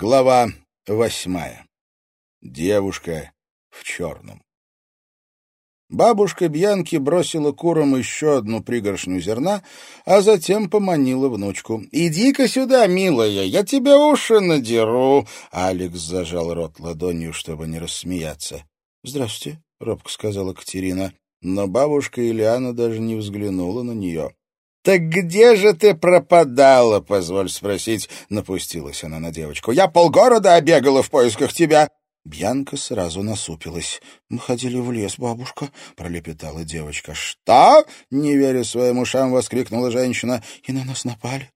Глава восьмая. Девушка в черном. Бабушка Бьянки бросила курам еще одну пригоршню зерна, а затем поманила внучку. «Иди-ка сюда, милая, я тебе уши надеру!» Алекс зажал рот ладонью, чтобы не рассмеяться. «Здравствуйте», — робко сказала Катерина, но бабушка Ильяна даже не взглянула на нее. «Так где же ты пропадала, позволь спросить?» — напустилась она на девочку. «Я полгорода обегала в поисках тебя». Бьянка сразу насупилась. «Мы ходили в лес, бабушка», — пролепетала девочка. «Что?» — не веря своим ушам, воскликнула женщина. «И на нас напали.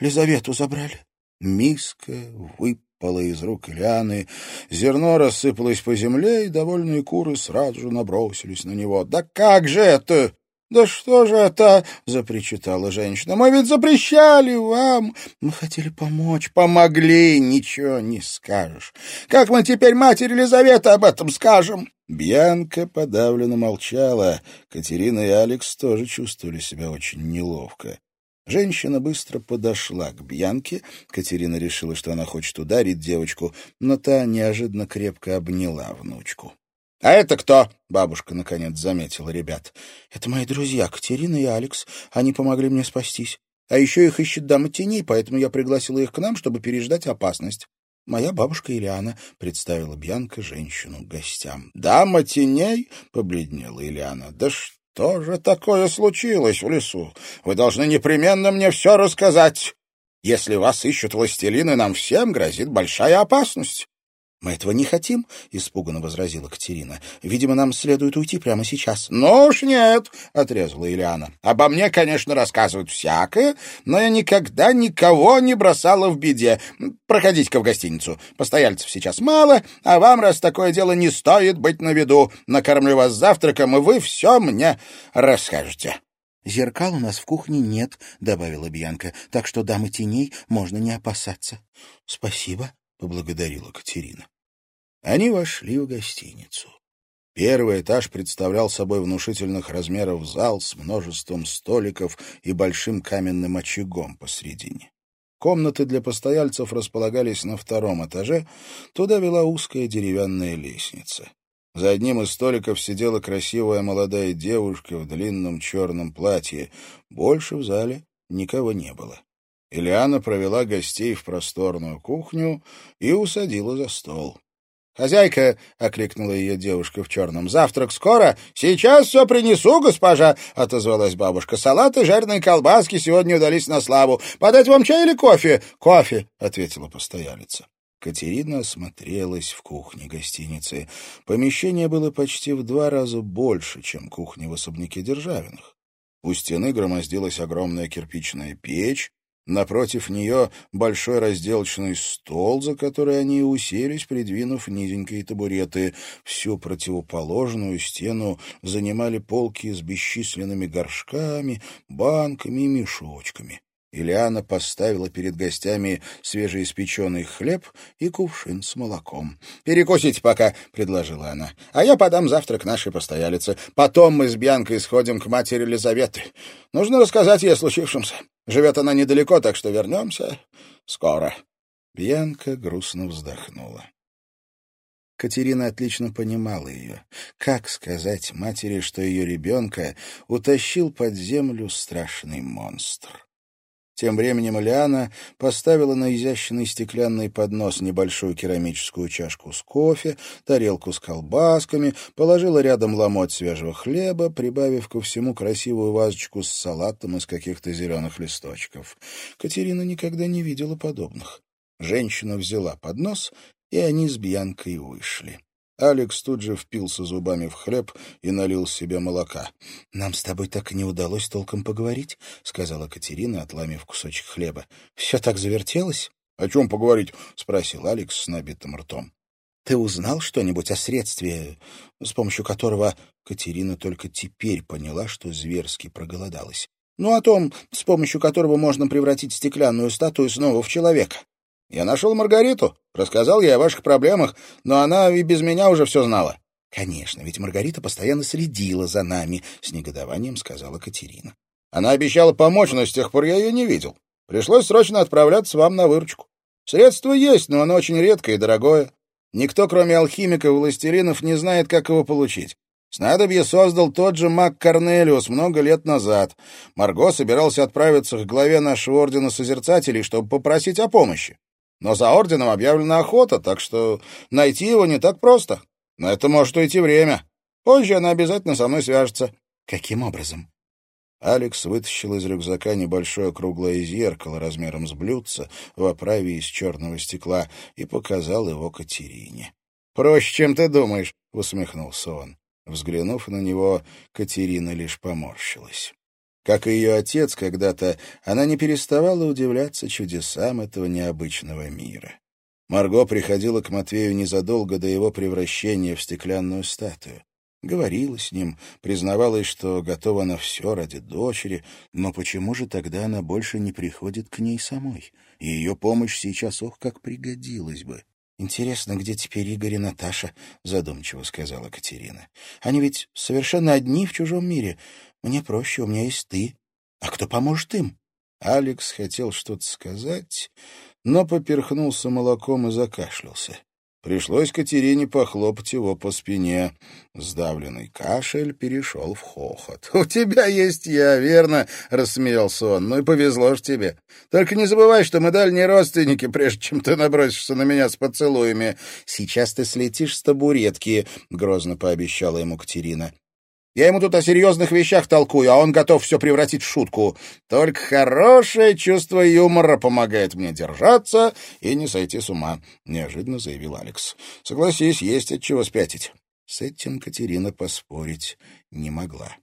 Лизавету забрали». Миска выпала из рук Ильяны, зерно рассыпалось по земле, и довольные куры сразу же набросились на него. «Да как же это?» «Да что же это?» — запричитала женщина. «Мы ведь запрещали вам!» «Мы хотели помочь». «Помогли, ничего не скажешь. Как мы теперь матери Елизаветы об этом скажем?» Бьянка подавленно молчала. Катерина и Алекс тоже чувствовали себя очень неловко. Женщина быстро подошла к Бьянке. Катерина решила, что она хочет ударить девочку, но та неожиданно крепко обняла внучку. «А это кто?» — бабушка, наконец, заметила ребят. «Это мои друзья, Катерина и Алекс. Они помогли мне спастись. А еще их ищет дама теней, поэтому я пригласила их к нам, чтобы переждать опасность. Моя бабушка Ильяна представила Бьянка женщину гостям. «Дама теней?» — побледнела Ильяна. «Да что же такое случилось в лесу? Вы должны непременно мне все рассказать. Если вас ищут властелины, нам всем грозит большая опасность. «Мы этого не хотим», — испуганно возразила Катерина. «Видимо, нам следует уйти прямо сейчас». «Ну уж нет», — отрезала Ильяна. «Обо мне, конечно, рассказывают всякое, но я никогда никого не бросала в беде. Проходите-ка в гостиницу. Постояльцев сейчас мало, а вам, раз такое дело, не стоит быть на виду. Накормлю вас завтраком, и вы все мне расскажете». «Зеркал у нас в кухне нет», — добавила Бьянка, «так что дамы теней можно не опасаться». «Спасибо», — поблагодарила Катерина. Они вошли в гостиницу. Первый этаж представлял собой внушительных размеров зал с множеством столиков и большим каменным очагом посредине. Комнаты для постояльцев располагались на втором этаже, туда вела узкая деревянная лестница. За одним из столиков сидела красивая молодая девушка в длинном черном платье. Больше в зале никого не было. Ильяна провела гостей в просторную кухню и усадила за стол. «Хозяйка!» — окликнула ее девушка в черном. «Завтрак скоро? Сейчас все принесу, госпожа!» — отозвалась бабушка. «Салат и жареные колбаски сегодня удались на славу. Подать вам чай или кофе?» «Кофе!» — ответила постоялица. Катерина осмотрелась в кухне гостиницы. Помещение было почти в два раза больше, чем кухня в особняке Державиных. У стены громоздилась огромная кирпичная печь, Напротив нее большой разделочный стол, за который они уселись, придвинув низенькие табуреты. Всю противоположную стену занимали полки с бесчисленными горшками, банками и мешочками. Ильяна поставила перед гостями свежеиспеченный хлеб и кувшин с молоком. «Перекусите пока», — предложила она, — «а я подам завтрак нашей постоялице. Потом мы с Бьянкой сходим к матери Елизаветы. Нужно рассказать ей о случившемся. Живет она недалеко, так что вернемся скоро». Бьянка грустно вздохнула. Катерина отлично понимала ее. Как сказать матери, что ее ребенка утащил под землю страшный монстр? Тем временем Лиана поставила на изящный стеклянный поднос небольшую керамическую чашку с кофе, тарелку с колбасками, положила рядом ломоть свежего хлеба, прибавив ко всему красивую вазочку с салатом из каких-то зеленых листочков. Катерина никогда не видела подобных. Женщина взяла поднос, и они с Бьянкой вышли. Алекс тут же впился зубами в хлеб и налил себе молока. — Нам с тобой так и не удалось толком поговорить, — сказала Катерина, отломив кусочек хлеба. — Все так завертелось. — О чем поговорить? — спросил Алекс с набитым ртом. — Ты узнал что-нибудь о средстве, с помощью которого Катерина только теперь поняла, что зверски проголодалась? Ну, о том, с помощью которого можно превратить стеклянную статую снова в человека. Я нашел Маргариту, рассказал ей о ваших проблемах, но она и без меня уже все знала. — Конечно, ведь Маргарита постоянно следила за нами, — с негодованием сказала Катерина. — Она обещала помочь, но с тех пор я ее не видел. Пришлось срочно отправляться вам на выручку. Средство есть, но оно очень редкое и дорогое. Никто, кроме алхимиков и властелинов, не знает, как его получить. Снадобье создал тот же маг Корнелиус много лет назад. Марго собирался отправиться к главе нашего ордена Созерцателей, чтобы попросить о помощи. Но за орденом объявлена охота, так что найти его не так просто. На это может уйти время. Позже она обязательно со мной свяжется. Каким образом? Алекс вытащил из рюкзака небольшое круглое зеркало размером с блюдце в оправе из черного стекла и показал его Катерине. «Проще, чем ты думаешь», — усмехнулся он. Взглянув на него, Катерина лишь поморщилась. Как и ее отец когда-то, она не переставала удивляться чудесам этого необычного мира. Марго приходила к Матвею незадолго до его превращения в стеклянную статую. Говорила с ним, признавалась, что готова на все ради дочери, но почему же тогда она больше не приходит к ней самой? Ее помощь сейчас, ох, как пригодилась бы. «Интересно, где теперь Игорь и Наташа?» — задумчиво сказала Катерина. «Они ведь совершенно одни в чужом мире. Мне проще, у меня есть ты. А кто поможет им?» Алекс хотел что-то сказать, но поперхнулся молоком и закашлялся. Пришлось Катерине похлопать его по спине. Сдавленный кашель перешел в хохот. — У тебя есть я, верно? — рассмеялся он. — Ну и повезло ж тебе. Только не забывай, что мы дальние родственники, прежде чем ты набросишься на меня с поцелуями. — Сейчас ты слетишь с табуретки, — грозно пообещала ему Катерина. Я ему тут о серьезных вещах толкую, а он готов все превратить в шутку. Только хорошее чувство юмора помогает мне держаться и не сойти с ума», — неожиданно заявил Алекс. «Согласись, есть от чего спятить». С этим Катерина поспорить не могла.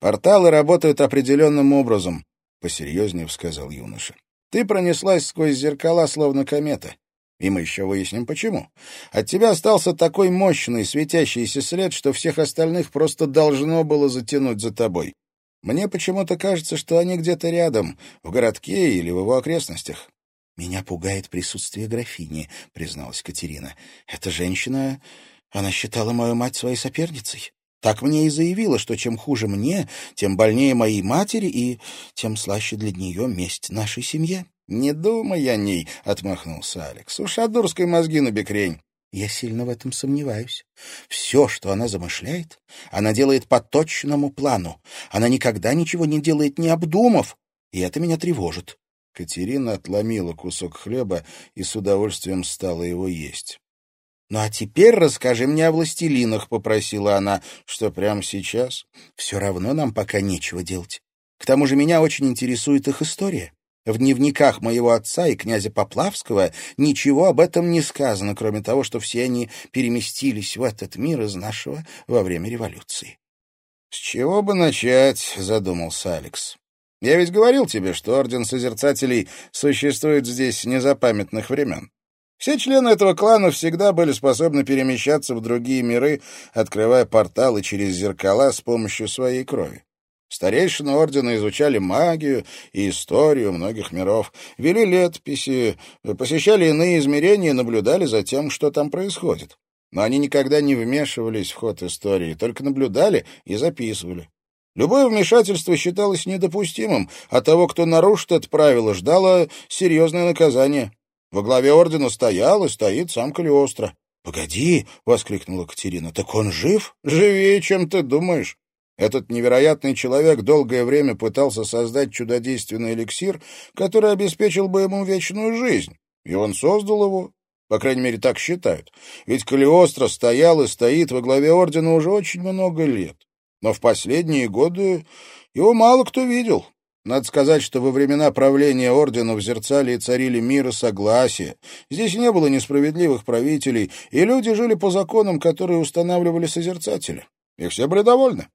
«Порталы работают определенным образом», — посерьезнее сказал юноша. «Ты пронеслась сквозь зеркала, словно комета. И мы еще выясним, почему. От тебя остался такой мощный светящийся след, что всех остальных просто должно было затянуть за тобой. Мне почему-то кажется, что они где-то рядом, в городке или в его окрестностях. «Меня пугает присутствие графини», — призналась Катерина. «Эта женщина... Она считала мою мать своей соперницей. Так мне и заявила, что чем хуже мне, тем больнее моей матери и тем слаще для нее месть нашей семье». «Не думай о ней», — отмахнулся Алекс. «У шадурской мозги на бекрень». Я сильно в этом сомневаюсь. Все, что она замышляет, она делает по точному плану. Она никогда ничего не делает, не обдумав, и это меня тревожит. Катерина отломила кусок хлеба и с удовольствием стала его есть. «Ну а теперь расскажи мне о властелинах», — попросила она, — «что прямо сейчас. Все равно нам пока нечего делать. К тому же меня очень интересует их история. В дневниках моего отца и князя Поплавского ничего об этом не сказано, кроме того, что все они переместились в этот мир из нашего во время революции. — С чего бы начать? — задумался Алекс. — Я ведь говорил тебе, что Орден Созерцателей существует здесь с незапамятных времен. Все члены этого клана всегда были способны перемещаться в другие миры, открывая порталы через зеркала с помощью своей крови. Старейшины ордена изучали магию и историю многих миров, вели летописи, посещали иные измерения и наблюдали за тем, что там происходит. Но они никогда не вмешивались в ход истории, только наблюдали и записывали. Любое вмешательство считалось недопустимым, а того, кто нарушит это правило, ждало серьезное наказание. Во главе ордена стоял и стоит сам Калиостро. «Погоди!» — воскликнула Катерина. «Так он жив? Живее, чем ты думаешь. Этот невероятный человек долгое время пытался создать чудодейственный эликсир, который обеспечил бы ему вечную жизнь. И он создал его. По крайней мере, так считают. Ведь Калиостро стоял и стоит во главе ордена уже очень много лет. Но в последние годы его мало кто видел. Надо сказать, что во времена правления ордена в Зерцалии царили мир и согласие. Здесь не было несправедливых правителей, и люди жили по законам, которые устанавливали созерцатели. И все были довольны.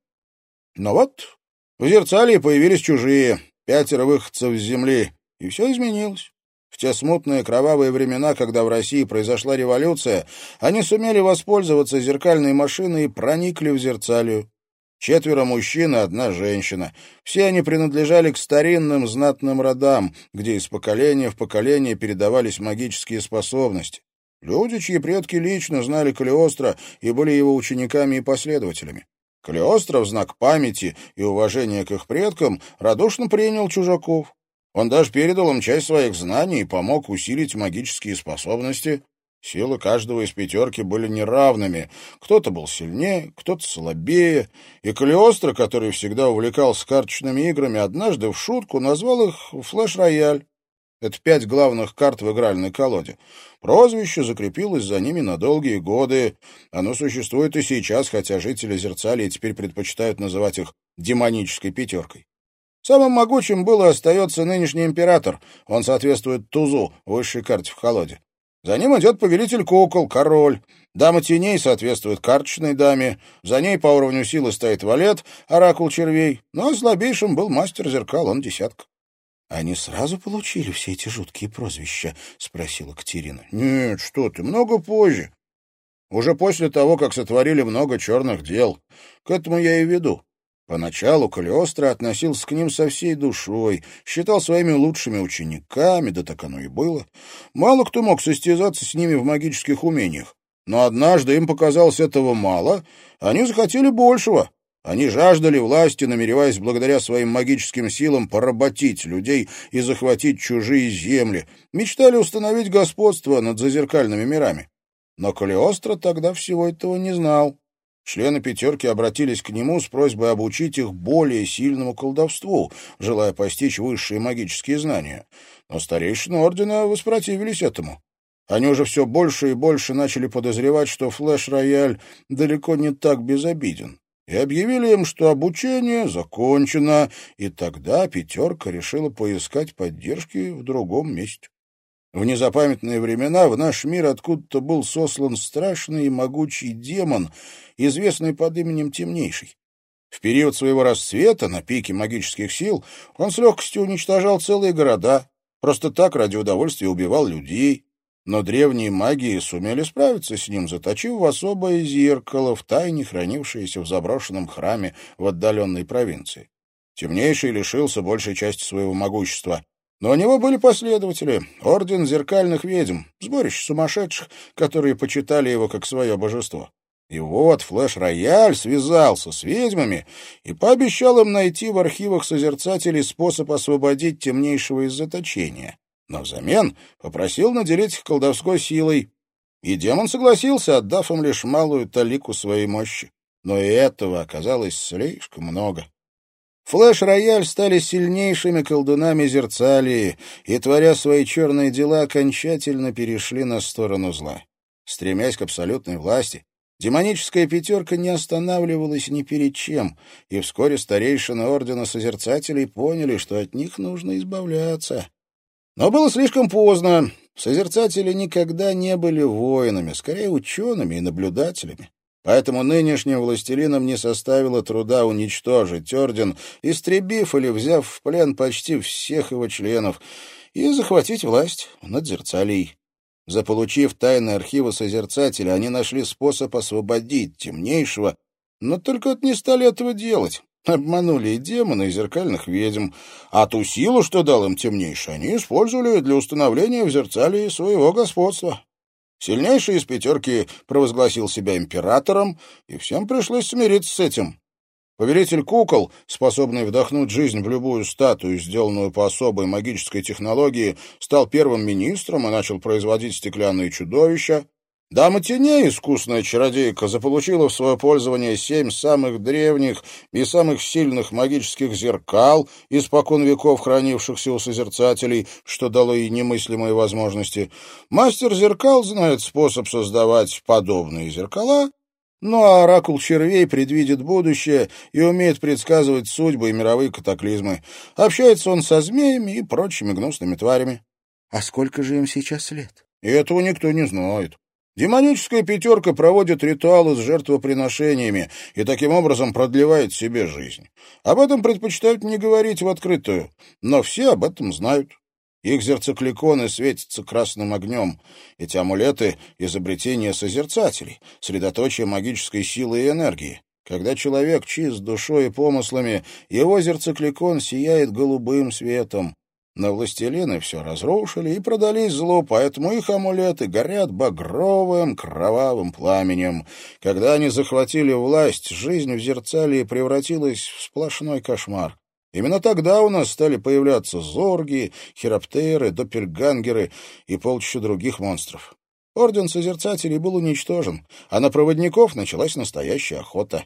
Но вот в Зерцалии появились чужие, пятеро выходцев с земли, и все изменилось. В те смутные кровавые времена, когда в России произошла революция, они сумели воспользоваться зеркальной машиной и проникли в Зерцалию. Четверо мужчин и одна женщина. Все они принадлежали к старинным знатным родам, где из поколения в поколение передавались магические способности. Люди, чьи предки лично знали Калиостро и были его учениками и последователями. Калиостро в знак памяти и уважения к их предкам радушно принял чужаков. Он даже передал им часть своих знаний и помог усилить магические способности. Силы каждого из пятерки были неравными. Кто-то был сильнее, кто-то слабее. И Калиостро, который всегда увлекался карточными играми, однажды в шутку назвал их «флеш-рояль». Это пять главных карт в игральной колоде. Прозвище закрепилось за ними на долгие годы. Оно существует и сейчас, хотя жители Зерцалии теперь предпочитают называть их демонической пятеркой. Самым могучим был и остается нынешний император. Он соответствует тузу, высшей карте в колоде. За ним идет повелитель кукол, король. Дама теней соответствует карточной даме. За ней по уровню силы стоит валет, оракул червей. Но слабейшим был мастер зеркал, он десятка. — Они сразу получили все эти жуткие прозвища? — спросила Катерина. — Нет, что ты, много позже. Уже после того, как сотворили много черных дел. К этому я и веду. Поначалу Калиостро относился к ним со всей душой, считал своими лучшими учениками, да так оно и было. Мало кто мог состязаться с ними в магических умениях. Но однажды им показалось этого мало, они захотели большего. Они жаждали власти, намереваясь благодаря своим магическим силам поработить людей и захватить чужие земли, мечтали установить господство над зазеркальными мирами. Но Калиостро тогда всего этого не знал. Члены «пятерки» обратились к нему с просьбой обучить их более сильному колдовству, желая постичь высшие магические знания. Но старейшины ордена воспротивились этому. Они уже все больше и больше начали подозревать, что флеш-рояль далеко не так безобиден, и объявили им, что обучение закончено, и тогда «пятерка» решила поискать поддержки в другом месте. В незапамятные времена в наш мир откуда-то был сослан страшный и могучий демон, известный под именем Темнейший. В период своего расцвета, на пике магических сил, он с легкостью уничтожал целые города, просто так ради удовольствия убивал людей. Но древние маги сумели справиться с ним, заточив в особое зеркало, в тайне хранившееся в заброшенном храме в отдаленной провинции. Темнейший лишился большей части своего могущества. Но у него были последователи, орден зеркальных ведьм, сборище сумасшедших, которые почитали его как свое божество. И вот Флэш-Рояль связался с ведьмами и пообещал им найти в архивах созерцателей способ освободить темнейшего из заточения. Но взамен попросил наделить их колдовской силой. И демон согласился, отдав им лишь малую талику своей мощи. Но и этого оказалось слишком много. Флэш-рояль стали сильнейшими колдунами Зерцалии и, творя свои черные дела, окончательно перешли на сторону зла. Стремясь к абсолютной власти, демоническая пятерка не останавливалась ни перед чем, и вскоре старейшины Ордена Созерцателей поняли, что от них нужно избавляться. Но было слишком поздно. Созерцатели никогда не были воинами, скорее учеными и наблюдателями. Поэтому нынешним властелинам не составило труда уничтожить орден, истребив или взяв в плен почти всех его членов, и захватить власть над Зерцалией. Заполучив тайны архива Созерцателя, они нашли способ освободить темнейшего, но только не стали этого делать. Обманули и демона, и зеркальных ведьм, а ту силу, что дал им темнейший, они использовали для установления в Зерцалии своего господства. Сильнейший из пятерки провозгласил себя императором, и всем пришлось смириться с этим. Повелитель кукол, способный вдохнуть жизнь в любую статую, сделанную по особой магической технологии, стал первым министром и начал производить стеклянные чудовища. Дама теней, искусная чародейка, заполучила в свое пользование семь самых древних и самых сильных магических зеркал, испокон веков хранившихся у созерцателей, что дало ей немыслимые возможности. Мастер зеркал знает способ создавать подобные зеркала, ну а оракул червей предвидит будущее и умеет предсказывать судьбы и мировые катаклизмы. Общается он со змеями и прочими гнусными тварями. А сколько же им сейчас лет? И этого никто не знает. Демоническая пятерка проводит ритуалы с жертвоприношениями и таким образом продлевает себе жизнь. Об этом предпочитают не говорить в открытую, но все об этом знают. Их зерцекликоны светятся красным огнем. Эти амулеты — изобретение созерцателей, средоточие магической силы и энергии. Когда человек чист душой и помыслами, его зерцекликон сияет голубым светом. Но властелины все разрушили и продались злу, поэтому их амулеты горят багровым кровавым пламенем. Когда они захватили власть, жизнь в Зерцалии превратилась в сплошной кошмар. Именно тогда у нас стали появляться зорги, хироптеры, доппельгангеры и полчища других монстров. Орден Созерцателей был уничтожен, а на проводников началась настоящая охота.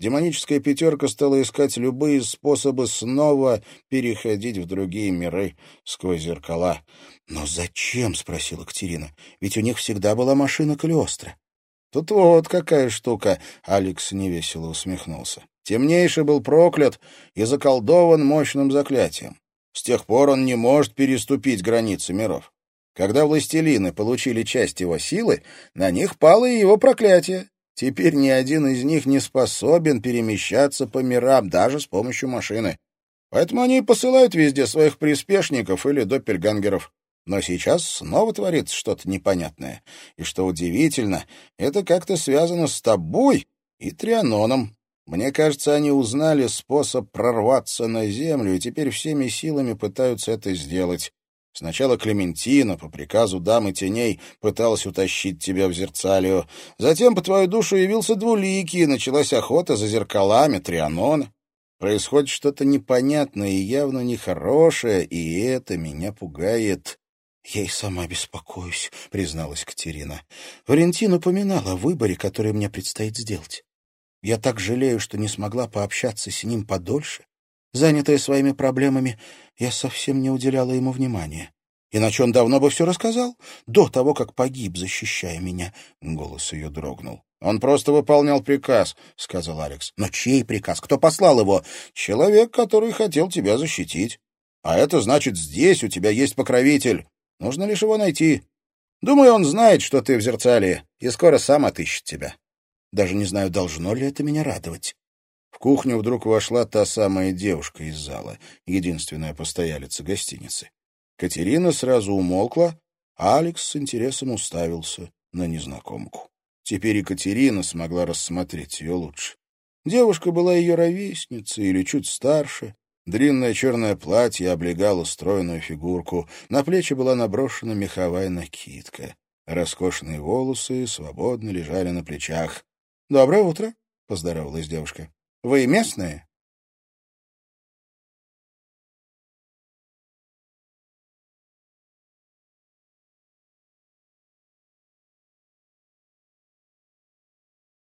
Демоническая пятерка стала искать любые способы снова переходить в другие миры сквозь зеркала. «Но зачем?» — спросила Катерина. «Ведь у них всегда была машина Калиостро». «Тут вот какая штука!» — Алекс невесело усмехнулся. «Темнейший был проклят и заколдован мощным заклятием. С тех пор он не может переступить границы миров. Когда властелины получили часть его силы, на них пало и его проклятие. Теперь ни один из них не способен перемещаться по мирам, даже с помощью машины. Поэтому они и посылают везде своих приспешников или доппельгангеров. Но сейчас снова творится что-то непонятное. И что удивительно, это как-то связано с тобой и Трианоном. Мне кажется, они узнали способ прорваться на Землю, и теперь всеми силами пытаются это сделать. Сначала Клементина, по приказу дамы теней, пыталась утащить тебя в зерцалию. Затем по твою душу явился Двуликий, и началась охота за зеркалами Трианона. Происходит что-то непонятное и явно нехорошее, и это меня пугает. — Я и сама беспокоюсь, — призналась Катерина. Валентин упоминал о выборе, который мне предстоит сделать. Я так жалею, что не смогла пообщаться с ним подольше. Занятая своими проблемами, я совсем не уделяла ему внимания. Иначе он давно бы все рассказал, до того, как погиб, защищая меня. Голос ее дрогнул. «Он просто выполнял приказ», — сказал Алекс. «Но чей приказ? Кто послал его?» «Человек, который хотел тебя защитить. А это значит, здесь у тебя есть покровитель. Нужно лишь его найти. Думаю, он знает, что ты в зерцале, и скоро сам отыщет тебя. Даже не знаю, должно ли это меня радовать кухню вдруг вошла та самая девушка из зала, единственная постоялица гостиницы. Катерина сразу умолкла, а Алекс с интересом уставился на незнакомку. Теперь и Катерина смогла рассмотреть ее лучше. Девушка была ее ровесницей или чуть старше. Длинное черное платье облегало стройную фигурку, на плечи была наброшена меховая накидка. Роскошные волосы свободно лежали на плечах. — Доброе утро, — поздоровалась девушка. Вы местные?